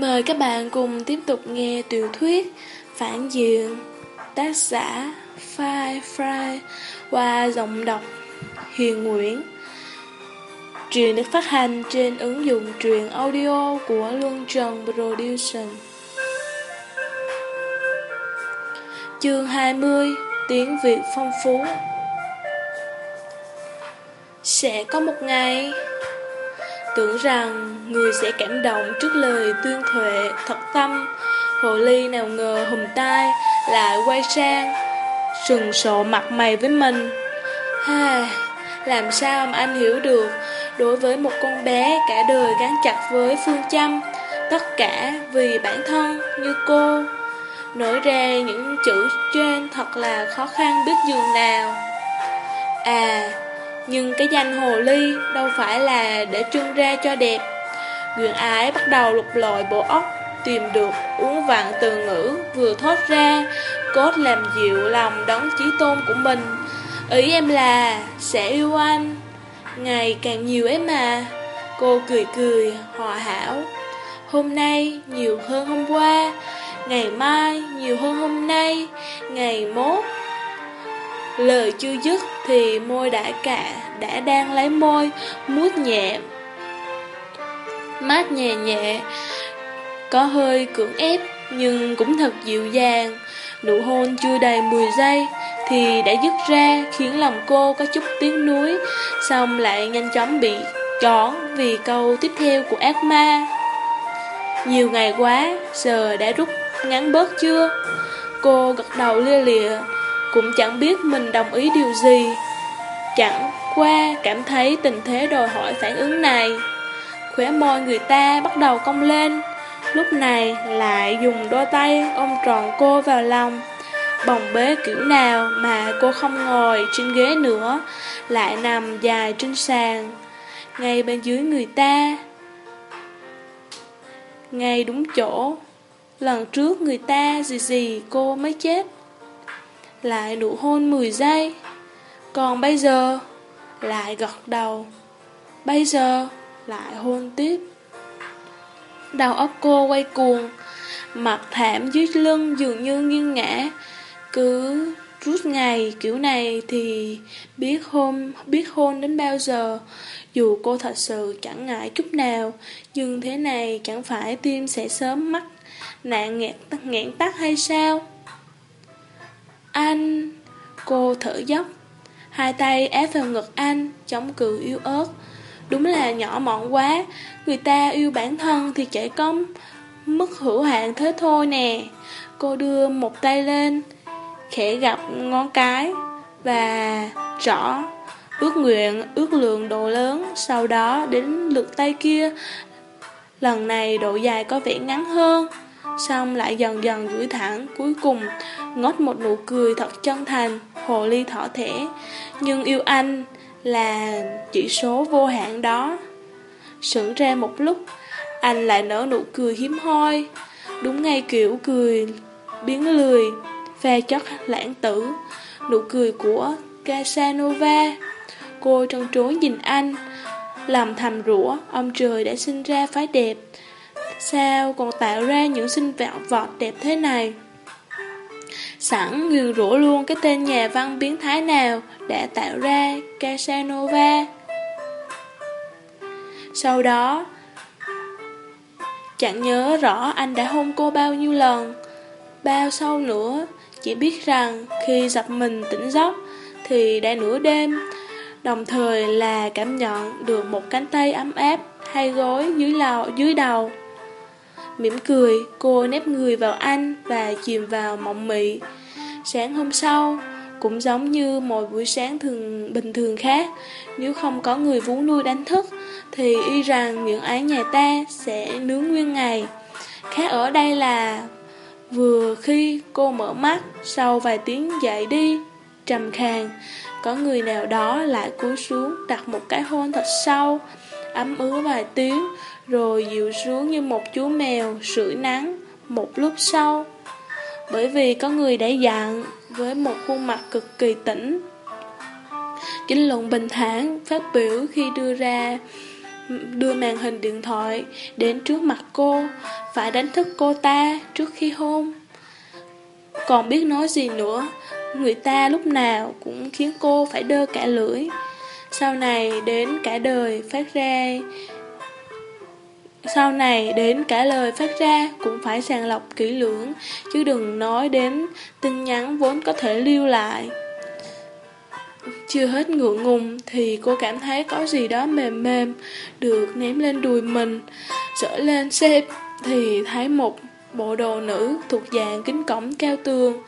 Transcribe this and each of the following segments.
Mời các bạn cùng tiếp tục nghe tiểu thuyết Phản diện, tác giả Fai Fry qua giọng đọc Hiền Nguyễn. Truyện được phát hành trên ứng dụng truyện audio của Luân Trần Production. Chương 20 Tiếng Việt phong phú Sẽ có một ngày Tưởng rằng người sẽ cảm động trước lời tuyên thuệ thật tâm Hồ ly nào ngờ hùm tai lại quay sang Sừng sộ mặt mày với mình. Ha, Làm sao mà anh hiểu được Đối với một con bé cả đời gắn chặt với phương châm Tất cả vì bản thân như cô. Nói ra những chữ trên thật là khó khăn biết dường nào. À nhưng cái danh hồ ly đâu phải là để trưng ra cho đẹp. Nguyện ái bắt đầu lục lọi bộ óc Tìm được uống vặn từ ngữ vừa thốt ra Cốt làm dịu lòng đấng chí tôn của mình. Ý em là sẽ yêu anh Ngày càng nhiều ấy mà. Cô cười cười, hòa hảo. Hôm nay nhiều hơn hôm qua Ngày mai nhiều hơn hôm nay Ngày mốt Lời chưa dứt thì môi đã cả đã đang lấy môi, mút nhẹ. Mát nhẹ nhẹ, có hơi cưỡng ép, nhưng cũng thật dịu dàng. Nụ hôn chưa đầy 10 giây thì đã dứt ra, khiến lòng cô có chút tiếng nuối, xong lại nhanh chóng bị chón vì câu tiếp theo của ác ma. Nhiều ngày quá, giờ đã rút ngắn bớt chưa? Cô gật đầu lia lịa cũng chẳng biết mình đồng ý điều gì. Chẳng qua cảm thấy tình thế đòi hỏi phản ứng này. Khóe môi người ta bắt đầu cong lên. Lúc này lại dùng đôi tay ôm tròn cô vào lòng. Bồng bế kiểu nào mà cô không ngồi trên ghế nữa, Lại nằm dài trên sàn. Ngay bên dưới người ta. Ngay đúng chỗ. Lần trước người ta gì gì cô mới chết lại nụ hôn 10 giây. Còn bây giờ Lại gật đầu. Bây giờ Lại hôn tiếp. Đầu óc cô quay cuồng Mặt thảm dưới lưng dường như nghiêng ngã Cứ rút ngày kiểu này thì biết hôn, biết hôn đến bao giờ. Dù cô thật sự chẳng ngại chút nào Nhưng thế này chẳng phải tim sẽ sớm mắc nạn nghẹn, nghẹn tắc hay sao? Anh... Cô thở dốc. Hai tay ép vào ngực anh Chống cự yêu ớt. Đúng là nhỏ mọn quá Người ta yêu bản thân thì chỉ công Mức hữu hạn thế thôi nè. Cô đưa một tay lên Khẽ gặp ngón cái Và rõ Ước nguyện, ước lượng độ lớn. Sau đó đến lượt tay kia Lần này độ dài có vẻ ngắn hơn. Xong lại dần dần gửi thẳng. Cuối cùng, ngót một nụ cười thật chân thành, Hồ ly thỏ thẻ. Nhưng yêu anh là chỉ số vô hạn đó. Sững ra một lúc, Anh lại nở nụ cười hiếm hoi. Đúng ngay kiểu cười biến lười, Pha chất lãng tử. Nụ cười của Casanova. Cô trân trối nhìn anh, Làm thầm rủa, Ông trời đã sinh ra phái đẹp Sao còn tạo ra những sinh vẹo vọt đẹp thế này? Sẵn nguyền rủa luôn cái tên nhà văn biến thái nào Đã tạo ra Casanova. Sau đó Chẳng nhớ rõ anh đã hôn cô bao nhiêu lần. Bao sau nữa Chỉ biết rằng khi dập mình tỉnh giấc Thì đã nửa đêm Đồng thời là cảm nhận được một cánh tay ấm áp Hai gối dưới, lầu, dưới đầu. Mỉm cười, cô nép người vào anh và chìm vào mộng mị. Sáng hôm sau, cũng giống như mọi buổi sáng thường bình thường khác, nếu không có người vú nuôi đánh thức, thì y rằng những ái nhà ta sẽ nướng nguyên ngày. Khác ở đây là vừa khi cô mở mắt, sau vài tiếng dậy đi, trầm khàn, có người nào đó lại cúi xuống đặt một cái hôn thật sâu, ấm ứa vài tiếng, rồi dịu xuống như một chú mèo sưởi nắng một lúc sau. Bởi vì có người đã dặn với một khuôn mặt cực kỳ tỉnh. Chính luận bình thản phát biểu khi đưa ra đưa màn hình điện thoại đến trước mặt cô, phải đánh thức cô ta trước khi hôn. Còn biết nói gì nữa, người ta lúc nào cũng khiến cô phải đơ cả lưỡi. Sau này đến cả đời phát ra sau này đến cả lời phát ra cũng phải sàng lọc kỹ lưỡng, chứ đừng nói đến tin nhắn vốn có thể lưu lại. Chưa hết ngượng ngùng thì cô cảm thấy có gì đó mềm mềm được ném lên đùi mình. Dở lên xếp thì thấy một bộ đồ nữ thuộc dạng kính cổng cao tường.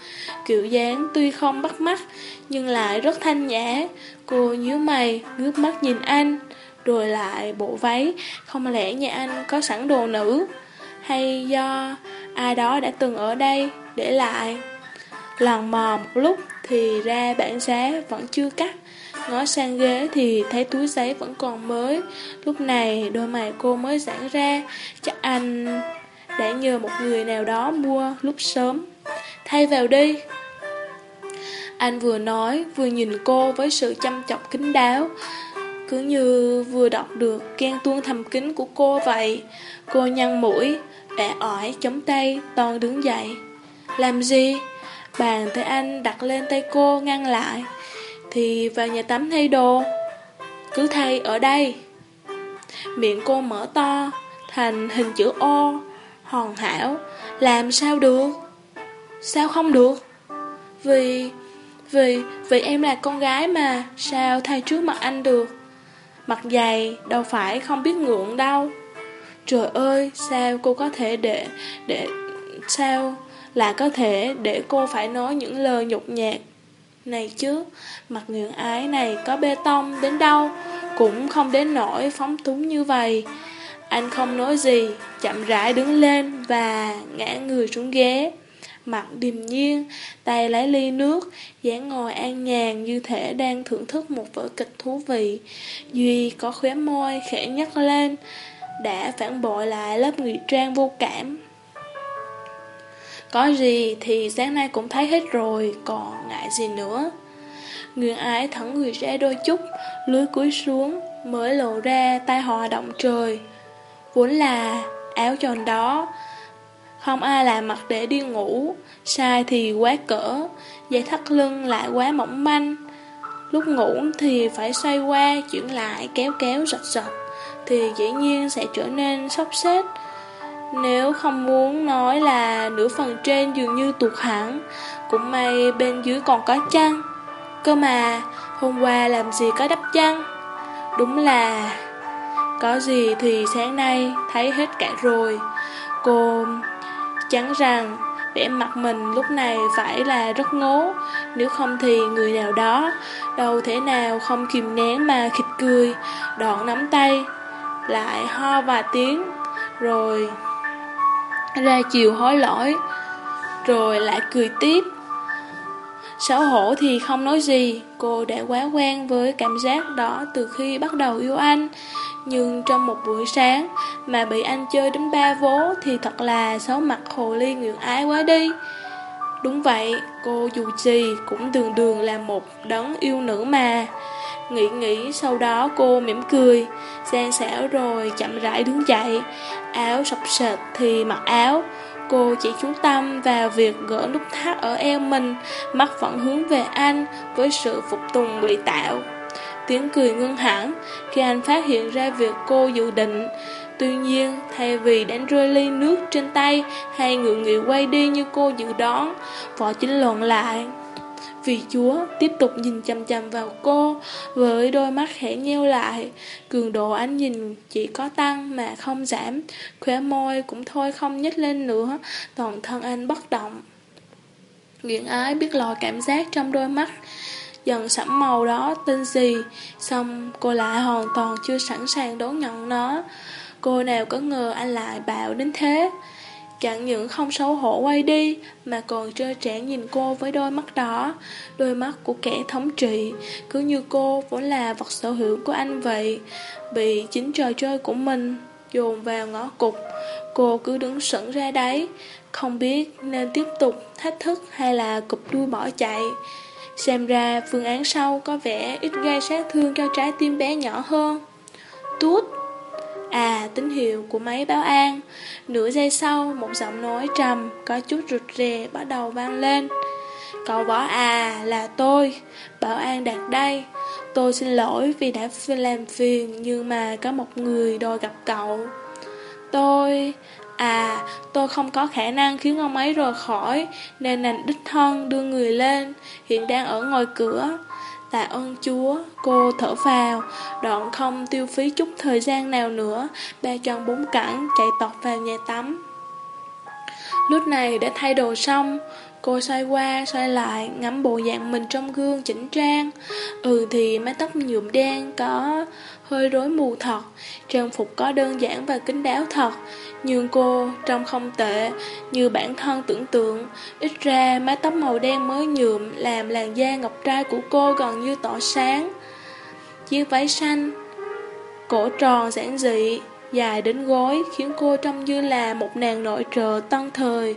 Kiểu dáng tuy không bắt mắt nhưng lại rất thanh nhã. Cô nhíu mày, ngước mắt nhìn anh, rồi lại bộ váy. Không lẽ nhà anh có sẵn đồ nữ? Hay do ai đó đã từng ở đây để lại? Lần mò một lúc thì ra bản giá vẫn chưa cắt. Ngó sang ghế thì thấy túi giấy vẫn còn mới. Lúc này đôi mày cô mới giãn ra. Chắc anh đã nhờ một người nào đó mua lúc sớm. Thay vào đi. Anh vừa nói, vừa nhìn cô với sự chăm chọc kính đáo. Cứ như vừa đọc được ghen tuôn thầm kính của cô vậy. Cô nhăn mũi, ẻ ỏi chống tay, toàn đứng dậy. Làm gì? Bàn tay anh đặt lên tay cô ngăn lại. Thì vào nhà tắm thay đồ. Cứ thay ở đây. Miệng cô mở to Thành hình chữ O. Hòn hảo. Làm sao được? Sao không được? Vì Vì Vì em là con gái mà Sao thay trước mặt anh được? Mặt dày Đâu phải không biết ngượng đâu Trời ơi Sao cô có thể để Để Sao là có thể để cô phải nói những lời nhục nhạt. Này chứ, mặt ngượng ái này có bê tông đến đâu, cũng không đến nỗi phóng túng như vậy. Anh không nói gì, chậm rãi đứng lên và ngã người xuống ghế. Mặt điềm nhiên, tay lấy ly nước, dáng ngồi an nhàn như thể đang thưởng thức một vở kịch thú vị. Duy có khóe môi khẽ nhắc lên, đã phản bội lại lớp ngụy trang vô cảm. Có gì thì sáng nay cũng thấy hết rồi, còn ngại gì nữa. Nguyên ái thẳng người ra đôi chút, lưới cúi xuống, mới lộ ra tay họa động trời. Vốn là áo tròn đó, không ai làm mặc để đi ngủ, sai thì quá cỡ, dây thắt lưng lại quá mỏng manh. Lúc ngủ thì phải xoay qua, chuyển lại, kéo kéo, rật rật thì dĩ nhiên sẽ trở nên sốc xếp, nếu không muốn nói là nửa phần trên dường như tuột hẳn, cũng may bên dưới còn có chăn. Cơ mà, hôm qua làm gì có đắp chăn? Đúng là... Có gì thì sáng nay thấy hết cả rồi. Cô chắn rằng vẻ mặt mình lúc này phải là rất ngố, nếu không thì người nào đó đâu thể nào không kìm nén mà khịt cười, đoạn nắm tay, lại ho và tiếng, rồi ra chiều hối lỗi, rồi lại cười tiếp. Xấu hổ thì không nói gì, cô đã quá quen với cảm giác đó từ khi bắt đầu yêu anh. Nhưng trong một buổi sáng mà bị anh chơi đến ba vố thì thật là xấu mặt hồ ly nguyện ái quá đi. Đúng vậy, cô dù gì cũng đường đường là một đấng yêu nữ mà. Nghĩ nghĩ sau đó cô mỉm cười Gian xảo rồi chậm rãi đứng dậy Áo sọc sệt thì mặc áo Cô chỉ chú tâm vào việc gỡ nút thắt ở eo mình Mắt vẫn hướng về anh Với sự phục tùng bị tạo Tiếng cười ngưng hẳn Khi anh phát hiện ra việc cô dự định Tuy nhiên, thay vì đánh rơi ly nước trên tay hay ngượng nghịu quay đi như cô dự đoán, võ chính luận lại. Vì Chúa tiếp tục nhìn chăm chăm vào cô với đôi mắt khẽ nheo lại. Cường độ ánh nhìn chỉ có tăng mà không giảm. Khóe môi cũng thôi không nhếch lên nữa. Toàn thân anh bất động. Nguyễn ái biết lòi cảm giác trong đôi mắt dần sẫm màu đó tên gì Xong cô lại hoàn toàn chưa sẵn sàng đón nhận nó Cô nào có ngờ anh lại bạo đến thế Chẳng những không xấu hổ quay đi, Mà còn trơ trẽn nhìn cô với đôi mắt đỏ. Đôi mắt của kẻ thống trị, Cứ như cô vốn là vật sở hữu của anh vậy. Bị chính trò chơi của mình Dồn vào ngõ cục Cô cứ đứng sững ra đấy, Không biết nên tiếp tục thách thức Hay là cục đuôi bỏ chạy. Xem ra phương án sau có vẻ ít gây sát thương cho trái tim bé nhỏ hơn. Tút! À, tín hiệu của máy báo an. Nửa giây sau, một giọng nói trầm, có chút rụt rè bắt đầu vang lên. Cậu võ à, là tôi. Bảo an đặt đây. Tôi xin lỗi vì đã làm phiền, nhưng mà có một người đòi gặp cậu. Tôi... À, tôi không có khả năng khiến ông ấy rời khỏi, nên nành đích thân đưa người lên, hiện đang ở ngoài cửa. Tạ ơn Chúa, cô thở vào, đoạn không tiêu phí chút thời gian nào nữa, ba chân bốn cẳng chạy tọt vào nhà tắm. Lúc này đã thay đồ xong, cô xoay qua, xoay lại, ngắm bộ dạng mình trong gương chỉnh trang. Ừ thì mái tóc nhuộm đen có hơi rối mù thật, trang phục có đơn giản và kín đáo thật, nhưng cô trông không tệ như bản thân tưởng tượng, ít ra mái tóc màu đen mới nhuộm làm làn da ngọc trai của cô gần như tỏ sáng. Chiếc váy xanh, cổ tròn giản dị, dài đến gối khiến cô trông như là một nàng nội trợ tân thời.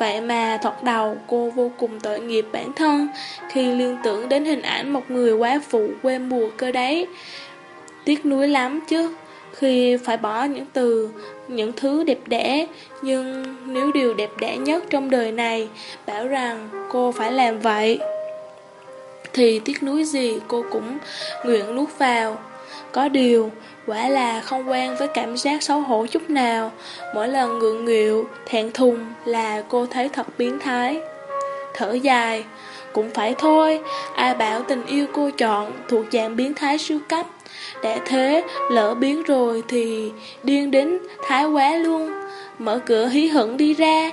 Vậy mà thoạt đầu cô vô cùng tội nghiệp bản thân khi liên tưởng đến hình ảnh một người quá phụ quê mùa cơ đấy. Tiếc nuối lắm chứ khi phải bỏ những từ, những thứ đẹp đẽ, nhưng nếu điều đẹp đẽ nhất trong đời này bảo rằng cô phải làm vậy, thì tiếc nuối gì cô cũng nguyện nuốt vào. Có điều, quả là không quen với cảm giác xấu hổ chút nào, mỗi lần ngượng nghịu, thẹn thùng là cô thấy thật biến thái. Thở dài, cũng phải thôi, ai bảo tình yêu cô chọn thuộc dạng biến thái siêu cấp. Đã thế, lỡ biến rồi thì điên đến thái quá luôn. Mở cửa hí hửng đi ra,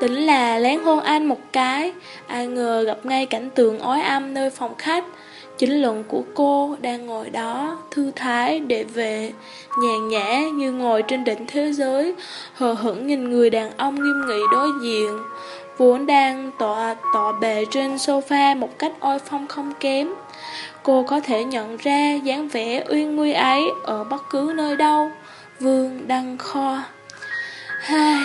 tính là lén hôn anh một cái. Ai ngờ gặp ngay cảnh tượng ói âm nơi phòng khách. Chính luận của cô đang ngồi đó, thư thái để về, nhàn nhã như ngồi trên đỉnh thế giới, hờ hững nhìn người đàn ông nghiêm nghị đối diện, vốn đang tọa tọa bề trên sofa một cách oi phong không kém. Cô có thể nhận ra dáng vẻ uy nguy ấy ở bất cứ nơi đâu. Vương Đăng Kho Hai,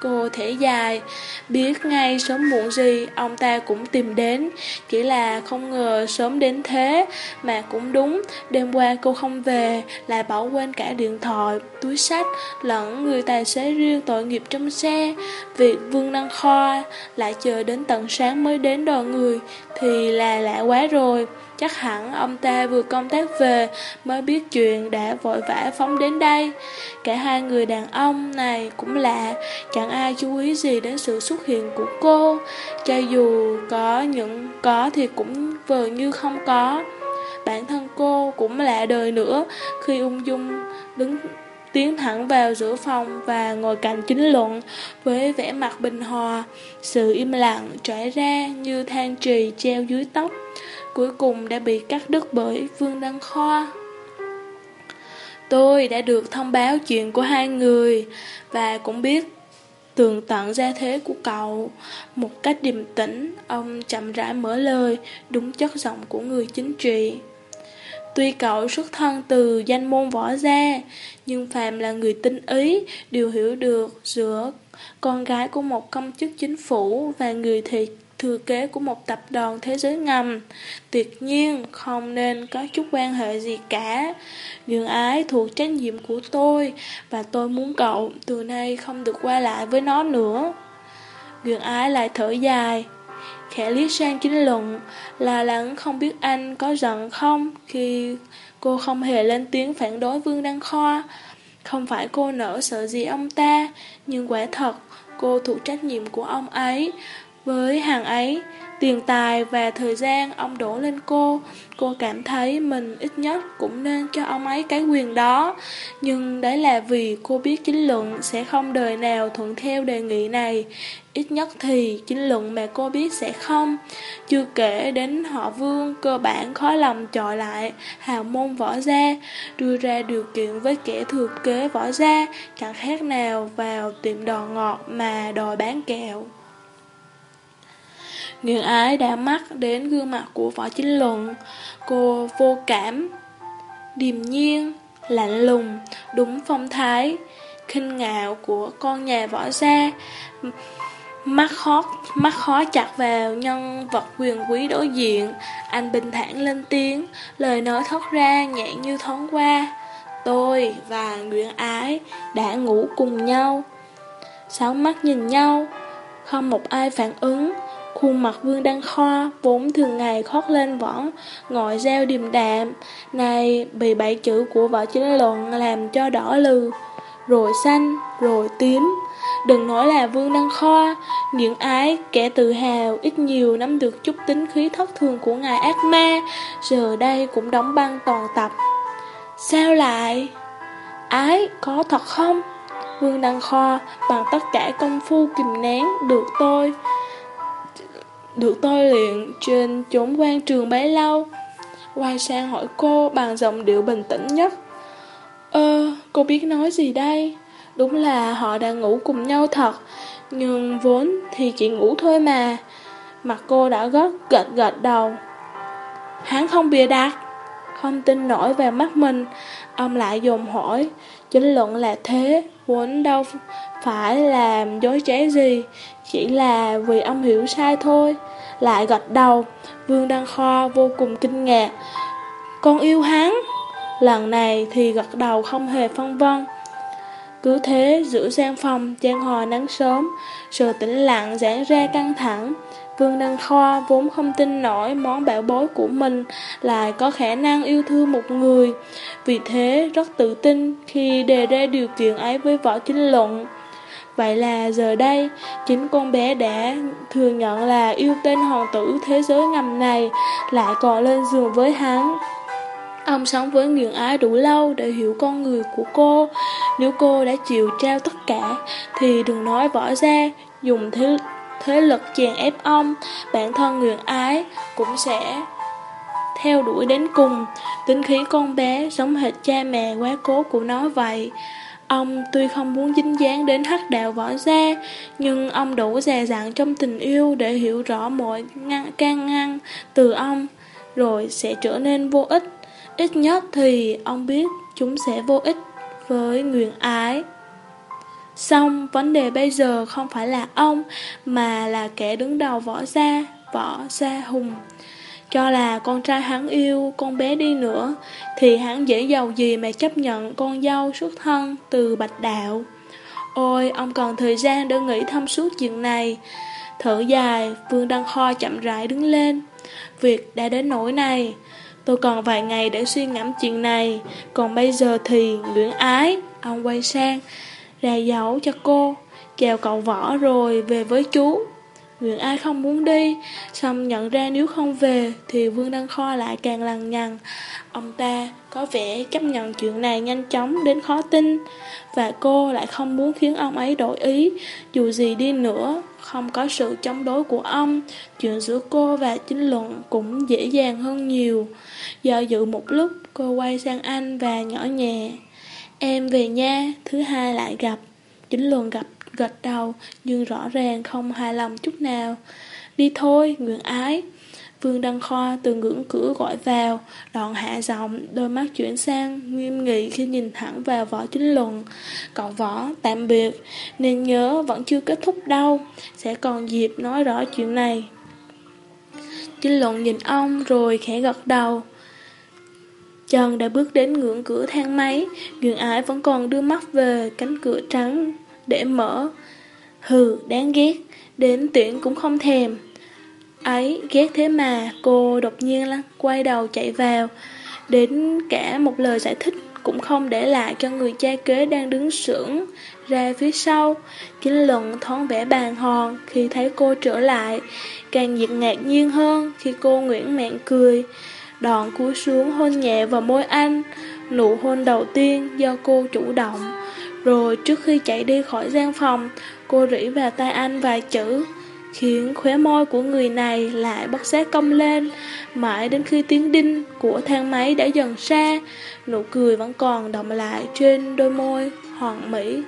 cô thể dài, biết ngay sớm muộn gì ông ta cũng tìm đến, chỉ là không ngờ sớm đến thế, mà cũng đúng, đêm qua cô không về, lại bỏ quên cả điện thoại, túi sách, lẫn người tài xế riêng tội nghiệp trong xe. Việc Vương Đăng Kho lại chờ đến tận sáng mới đến đòi người, thì là lạ quá rồi. Chắc hẳn ông ta vừa công tác về mới biết chuyện đã vội vã phóng đến đây. Cả hai người đàn ông này cũng lạ, chẳng ai chú ý gì đến sự xuất hiện của cô. Cho dù có những có thì cũng vờ như không có. Bản thân cô cũng lạ đời nữa khi ung dung đứng tiến thẳng vào giữa phòng và ngồi cạnh chính luận với vẻ mặt bình hòa, sự im lặng trải ra như than trì treo dưới tóc cuối cùng đã bị cắt đứt bởi Vương Đăng Khoa. Tôi đã được thông báo chuyện của hai người và cũng biết tường tận gia thế của cậu. Một cách điềm tĩnh, ông chậm rãi mở lời, đúng chất giọng của người chính trị. Tuy cậu xuất thân từ danh môn võ gia, nhưng Phạm là người tinh ý, đều hiểu được giữa con gái của một công chức chính phủ và người thị thừa kế của một tập đoàn thế giới ngầm. Tuyệt nhiên không nên có chút quan hệ gì cả. Nhưng ái thuộc trách nhiệm của tôi và tôi muốn cậu từ nay không được qua lại với nó nữa. Duyên ái lại thở dài. Khẽ liếc sang chính luận, là lắng không biết anh có giận không khi cô không hề lên tiếng phản đối Vương Đăng Khoa. Không phải cô nỡ sợ gì ông ta, nhưng quả thật cô thuộc trách nhiệm của ông ấy. Với hàng ấy, tiền tài và thời gian ông đổ lên cô, cô cảm thấy mình ít nhất cũng nên cho ông ấy cái quyền đó. Nhưng đấy là vì cô biết chính luận sẽ không đời nào thuận theo đề nghị này. Ít nhất thì chính luận mà cô biết sẽ không. Chưa kể đến họ vương cơ bản khó lòng chọi lại hào môn võ gia, đưa ra điều kiện với kẻ thừa kế võ gia, chẳng khác nào vào tiệm đò ngọt mà đòi bán kẹo. Nguyễn ái đã mắt đến gương mặt của võ chính luận Cô vô cảm Điềm nhiên Lạnh lùng Đúng phong thái khinh ngạo của con nhà võ gia Mắt khó, mắt khó chặt vào nhân vật quyền quý đối diện Anh bình thản lên tiếng Lời nói thoát ra nhẹ như thoáng qua Tôi và Nguyễn Ái đã ngủ cùng nhau. Sáu mắt nhìn nhau, không một ai phản ứng. Khuôn mặt Vương Đăng Khoa vốn thường ngày khót lên võng, ngồi reo điềm đạm, này bị bảy chữ của vợ chính luận làm cho đỏ lừ, rồi xanh, rồi tím. Đừng nói là Vương Đăng Khoa, những ái, kẻ tự hào, ít nhiều nắm được chút tính khí thất thường của ngài ác ma, giờ đây cũng đóng băng toàn tập. Sao lại? Ái, có thật không? Vương Đăng Khoa bằng tất cả công phu kìm nén được tôi được tôi luyện trên chốn quan trường bấy lâu. Quay sang hỏi cô bằng giọng điệu bình tĩnh nhất. Ơ, cô biết nói gì đây? Đúng là họ đang ngủ cùng nhau thật, nhưng vốn thì chỉ ngủ thôi mà. Mặt cô đã gật gật gật đầu. Hắn không bịa đặt. Không tin nổi vào mắt mình, ông lại dồn hỏi, chính luận là thế, vốn đâu phải làm dối trá gì, chỉ là vì ông hiểu sai thôi. Lại gật đầu, Vương Đăng Kho vô cùng kinh ngạc. Con yêu hắn. Lần này thì gật đầu không hề phân vân. Cứ thế giữa gian phòng gian hò nắng sớm Sự tĩnh lặng giãn ra căng thẳng Vương Đăng Khoa vốn không tin nổi món bảo bối của mình lại có khả năng yêu thương một người. Vì thế rất tự tin khi đề ra điều kiện ấy với võ chính luận. Vậy là giờ đây, chính con bé đã thừa nhận là yêu tên hoàng tử thế giới ngầm này, lại còn lên giường với hắn. Ông sống với Nguyễn Ái đủ lâu để hiểu con người của cô. Nếu cô đã chịu trao tất cả, thì đừng nói võ ra, dùng thế, thế lực chèn ép ông, bản thân Nguyễn Ái cũng sẽ theo đuổi đến cùng. Tính khí con bé giống hệt cha mẹ quá cố của nó vậy. Ông tuy không muốn dính dáng đến hắc đạo võ gia, nhưng ông đủ già dặn trong tình yêu để hiểu rõ mọi ngăn, can ngăn từ ông, rồi sẽ trở nên vô ích. Ít nhất thì ông biết chúng sẽ vô ích với nguyện ái. Xong, vấn đề bây giờ không phải là ông, mà là kẻ đứng đầu võ gia, võ gia hùng. Cho là con trai hắn yêu con bé đi nữa, thì hắn dễ giàu gì mà chấp nhận con dâu xuất thân từ bạch đạo. Ôi, ông còn thời gian để nghĩ thăm suốt chuyện này. Thở dài, Vương Đăng Kho chậm rãi đứng lên. Việc đã đến nỗi này. Tôi còn vài ngày để suy ngẫm chuyện này Còn bây giờ thì Nguyễn Ái Ông quay sang ra dấu cho cô, Chào cậu võ rồi về với chú. Nguyễn Ai không muốn đi, Xong nhận ra nếu không về Thì Vương Đăng Kho lại càng lằng nhằng. Ông ta có vẻ chấp nhận chuyện này nhanh chóng đến khó tin Và cô lại không muốn khiến ông ấy đổi ý. Dù gì đi nữa, Không có sự chống đối của ông, Chuyện giữa cô và chính luận cũng dễ dàng hơn nhiều. Do dự một lúc, cô quay sang anh và nhỏ nhẹ. Em về nha Thứ hai lại gặp Chính luận gặp gật đầu Nhưng rõ ràng không hài lòng chút nào Đi thôi Nguyễn Ái Vương Đăng Kho từ ngưỡng cửa gọi vào, đoạn hạ giọng, đôi mắt chuyển sang, nghiêm nghị khi nhìn thẳng vào võ chính luận. Cậu võ, tạm biệt, nên nhớ vẫn chưa kết thúc đâu, sẽ còn dịp nói rõ chuyện này. Chính luận nhìn ông rồi khẽ gật đầu. Trần đã bước đến ngưỡng cửa thang máy, Nguyễn Ái vẫn còn đưa mắt về cánh cửa trắng để mở. Hừ, đáng ghét, đến tuyển cũng không thèm. Ấy, ghét thế mà, cô đột nhiên lắm, quay đầu chạy vào. Đến cả một lời giải thích cũng không để lại cho người cha kế đang đứng sưởng ra phía sau. Chính luận thoáng vẻ bàn hòn khi thấy cô trở lại, càng nhiệt ngạc nhiên hơn khi cô Nguyễn Mạn cười. Đòn cúi xuống hôn nhẹ vào môi anh, nụ hôn đầu tiên do cô chủ động. Rồi trước khi chạy đi khỏi gian phòng, cô rỉ vào tay anh vài chữ khiến khóe môi của người này lại bất giác cong lên, mãi đến khi tiếng đinh của thang máy đã dần xa, nụ cười vẫn còn động lại trên đôi môi hoàng mỹ.